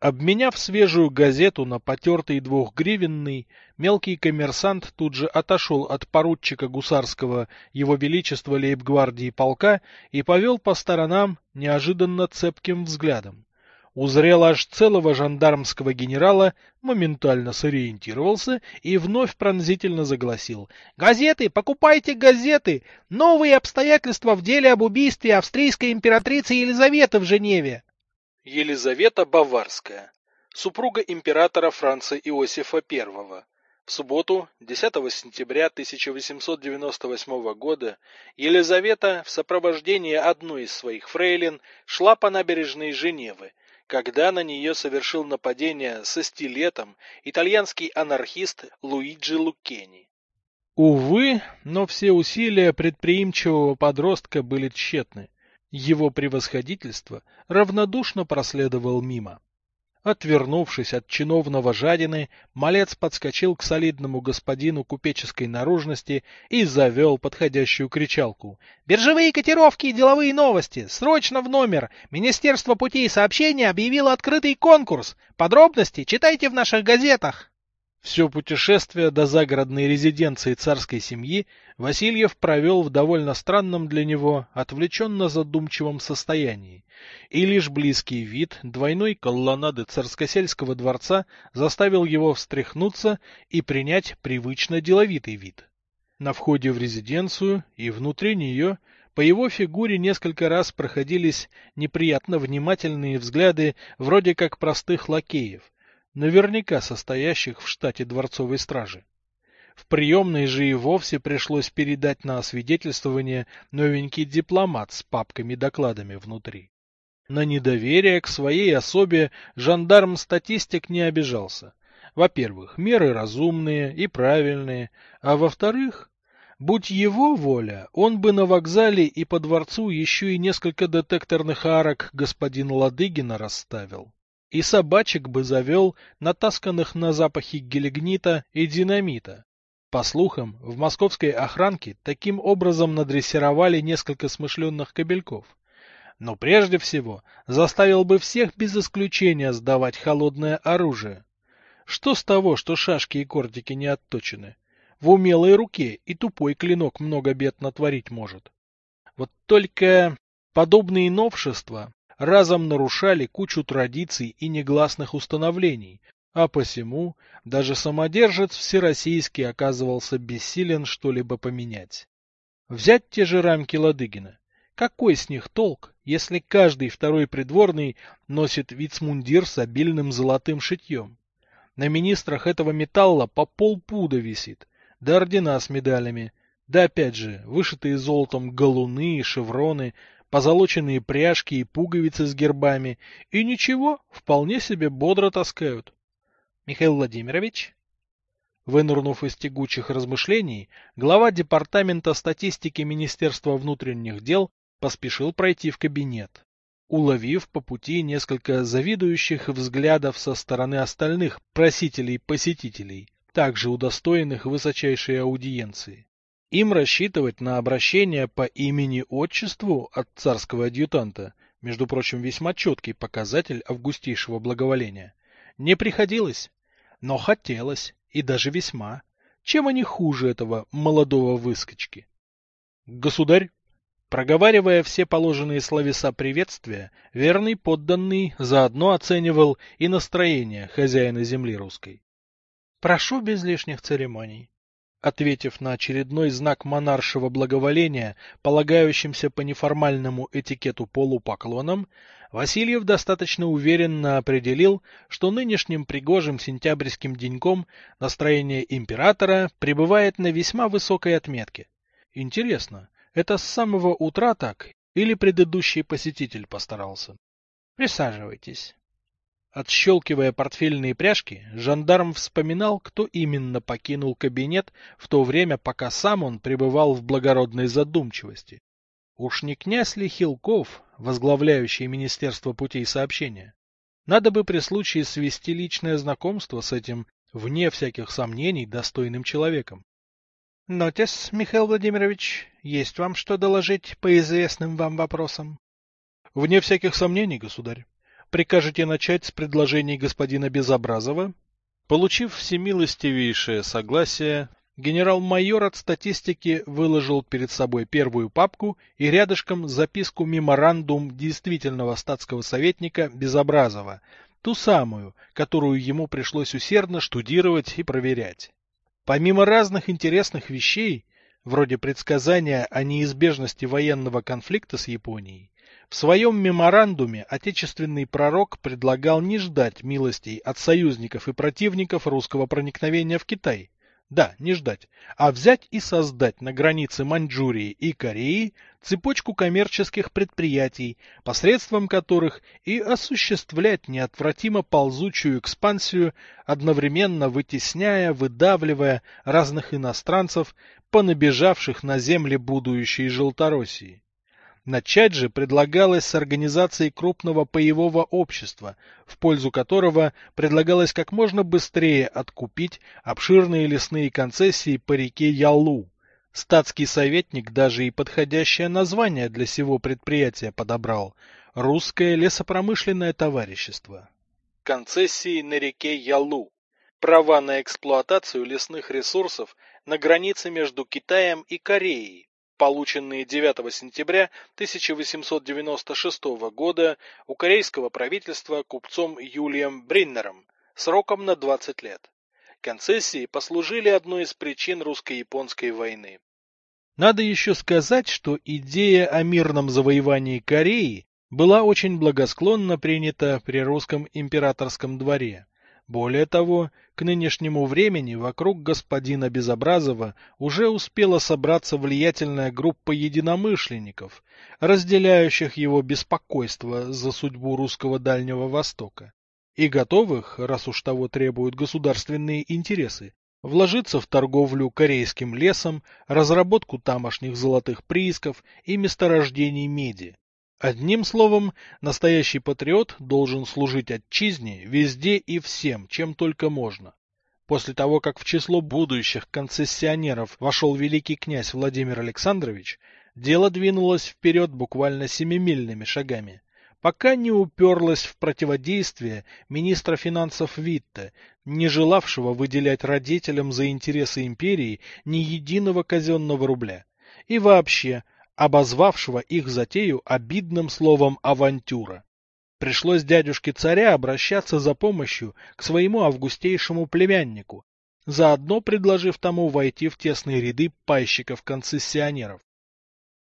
Обменяв свежую газету на потертый двухгривенный, мелкий коммерсант тут же отошел от поручика гусарского его величества лейб-гвардии полка и повел по сторонам неожиданно цепким взглядом. Узрел аж целого жандармского генерала, моментально сориентировался и вновь пронзительно загласил. «Газеты! Покупайте газеты! Новые обстоятельства в деле об убийстве австрийской императрицы Елизаветы в Женеве!» Елизавета Баварская, супруга императора Франца Иосифа I. В субботу, 10 сентября 1898 года, Елизавета в сопровождении одной из своих фрейлин шла по набережной Женевы, когда на нее совершил нападение со стилетом итальянский анархист Луиджи Лукени. Увы, но все усилия предприимчивого подростка были тщетны. Его превосходительство равнодушно проследовал мимо. Отвернувшись от чиновного жадины, малец подскочил к солидному господину купеческой наружности и завел подходящую кричалку. «Биржевые котировки и деловые новости! Срочно в номер! Министерство путей сообщения объявило открытый конкурс! Подробности читайте в наших газетах!» Все путешествие до загородной резиденции царской семьи Васильев провел в довольно странном для него, отвлеченно задумчивом состоянии, и лишь близкий вид двойной колоннады царскосельского дворца заставил его встряхнуться и принять привычно деловитый вид. На входе в резиденцию и внутри нее по его фигуре несколько раз проходились неприятно внимательные взгляды вроде как простых лакеев – наверняка состоящих в штате дворцовой стражи. В приемной же и вовсе пришлось передать на освидетельствование новенький дипломат с папками-докладами внутри. На недоверие к своей особе жандарм-статистик не обижался. Во-первых, меры разумные и правильные, а во-вторых, будь его воля, он бы на вокзале и по дворцу еще и несколько детекторных арок господина Ладыгина расставил. И собачек бы завел, натасканных на запахи гелигнита и динамита. По слухам, в московской охранке таким образом надрессировали несколько смышленных кобельков. Но прежде всего заставил бы всех без исключения сдавать холодное оружие. Что с того, что шашки и кортики не отточены? В умелой руке и тупой клинок много бед натворить может. Вот только подобные новшества разом нарушали кучу традиций и негласных установлений, а посему даже самодержец всероссийский оказывался бессилен что-либо поменять. Взять те же рамки Ладыгина. Какой с них толк, если каждый второй придворный носит вицмундир с обильным золотым шитьем? На министрах этого металла по полпуда висит, да ордена с медалями, да опять же, вышитые золотом галуны и шевроны, позолоченные пряжки и пуговицы с гербами, и ничего, вполне себе бодро таскают. Михаил Владимирович? Вынырнув из тягучих размышлений, глава департамента статистики Министерства внутренних дел поспешил пройти в кабинет, уловив по пути несколько завидующих взглядов со стороны остальных просителей-посетителей, также удостоенных высочайшей аудиенции. Им рассчитывать на обращение по имени-отчеству от царского адъютанта, между прочим, весьма четкий показатель августейшего благоволения, не приходилось, но хотелось, и даже весьма. Чем они хуже этого молодого выскочки? Государь, проговаривая все положенные словеса приветствия, верный подданный заодно оценивал и настроение хозяина земли русской. Прошу без лишних церемоний. Ответив на очередной знак монаршего благоволения, полагающимся по неформальному этикету полупоклоном, Васильев достаточно уверенно определил, что нынешним пригожим сентябрьским деньком настроение императора пребывает на весьма высокой отметке. Интересно, это с самого утра так или предыдущий посетитель постарался? Присаживайтесь. Отщелкивая портфельные пряжки, жандарм вспоминал, кто именно покинул кабинет в то время, пока сам он пребывал в благородной задумчивости. Уж не князь ли Хилков, возглавляющий Министерство путей сообщения? Надо бы при случае свести личное знакомство с этим, вне всяких сомнений, достойным человеком. — Нотис, Михаил Владимирович, есть вам что доложить по известным вам вопросам? — Вне всяких сомнений, государь. Прикажете начать с предложений господина Безобразова? Получив всемилостивейшее согласие, генерал-майор от статистики выложил перед собой первую папку и рядышком записку меморандум действительного статского советника Безобразова, ту самую, которую ему пришлось усердно штудировать и проверять. Помимо разных интересных вещей, вроде предсказания о неизбежности военного конфликта с Японией, в своем меморандуме отечественный пророк предлагал не ждать милостей от союзников и противников русского проникновения в Китай, да, не ждать, а взять и создать на границе Маньчжурии и Кореи цепочку коммерческих предприятий, посредством которых и осуществлять неотвратимо ползучую экспансию, одновременно вытесняя, выдавливая разных иностранцев, понабежавших на земли будущей Желтороссии. Начать же предлагалось с организации крупного паевого общества, в пользу которого предлагалось как можно быстрее откупить обширные лесные концессии по реке Ялу. Статский советник даже и подходящее название для сего предприятия подобрал – Русское лесопромышленное товарищество. Концессии на реке Ялу. Права на эксплуатацию лесных ресурсов на границе между Китаем и Кореей, полученные 9 сентября 1896 года у корейского правительства купцом Юлием Бриннером сроком на 20 лет. Концессии послужили одной из причин русско-японской войны. Надо еще сказать, что идея о мирном завоевании Кореи была очень благосклонно принята при русском императорском дворе. Более того, к нынешнему времени вокруг господина Безобразова уже успела собраться влиятельная группа единомышленников, разделяющих его беспокойство за судьбу русского Дальнего Востока, и готовых, раз уж того требуют государственные интересы, вложиться в торговлю корейским лесом, разработку тамошних золотых приисков и месторождений меди. Одним словом, настоящий патриот должен служить отчизне везде и всем, чем только можно. После того, как в число будущих концессионеров вошел великий князь Владимир Александрович, дело двинулось вперед буквально семимильными шагами, пока не уперлось в противодействие министра финансов Витте, не желавшего выделять родителям за интересы империи ни единого казенного рубля. И вообще, обозвавшего их затею обидным словом «авантюра». Пришлось дядюшке царя обращаться за помощью к своему августейшему племяннику, заодно предложив тому войти в тесные ряды пайщиков-концессионеров.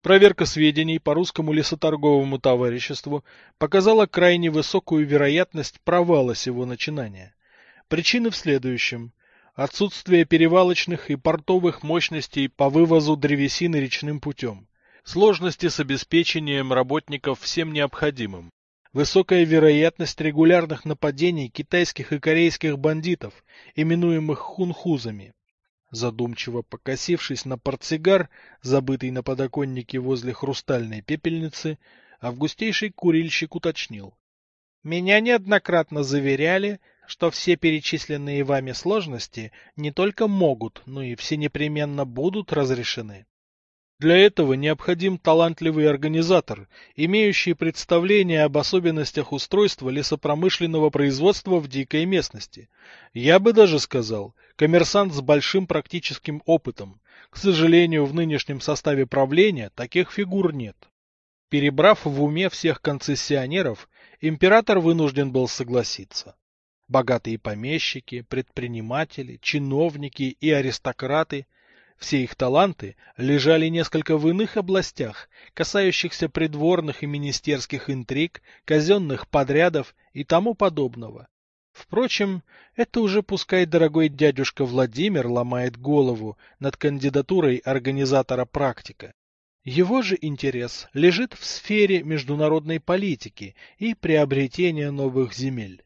Проверка сведений по русскому лесоторговому товариществу показала крайне высокую вероятность провала сего начинания. Причины в следующем. Отсутствие перевалочных и портовых мощностей по вывозу древесины речным путем сложности с обеспечением работников всем необходимым, высокая вероятность регулярных нападений китайских и корейских бандитов, именуемых хунхузами. Задумчиво покосившись на портсигар, забытый на подоконнике возле хрустальной пепельницы, августейший курильщик уточнил. Меня неоднократно заверяли, что все перечисленные вами сложности не только могут, но и все непременно будут разрешены. Для этого необходим талантливый организатор, имеющий представление об особенностях устройства лесопромышленного производства в дикой местности. Я бы даже сказал, коммерсант с большим практическим опытом. К сожалению, в нынешнем составе правления таких фигур нет. Перебрав в уме всех концессионеров, император вынужден был согласиться. Богатые помещики, предприниматели, чиновники и аристократы – все их таланты лежали несколько в иных областях, касающихся придворных и министерских интриг, казенных подрядов и тому подобного. Впрочем, это уже пускай дорогой дядюшка Владимир ломает голову над кандидатурой организатора практика. Его же интерес лежит в сфере международной политики и приобретения новых земель.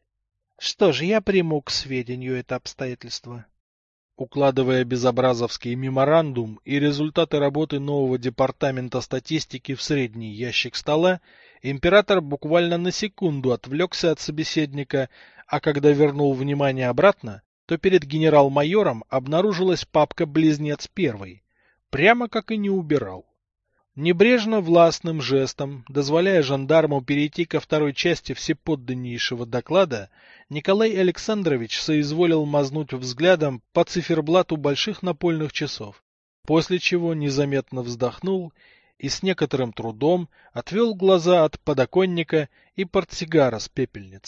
Что ж, я приму к сведению это обстоятельство. Укладывая безобразовский меморандум и результаты работы нового департамента статистики в средний ящик стола, император буквально на секунду отвлекся от собеседника, а когда вернул внимание обратно, то перед генерал-майором обнаружилась папка «Близнец первый», прямо как и не убирал. Небрежно властным жестом, дозволяя жандарму перейти ко второй части всеподданнейшего доклада, Николай Александрович соизволил мазнуть взглядом по циферблату больших напольных часов, после чего незаметно вздохнул и с некоторым трудом отвел глаза от подоконника и портсигара с пепельницы.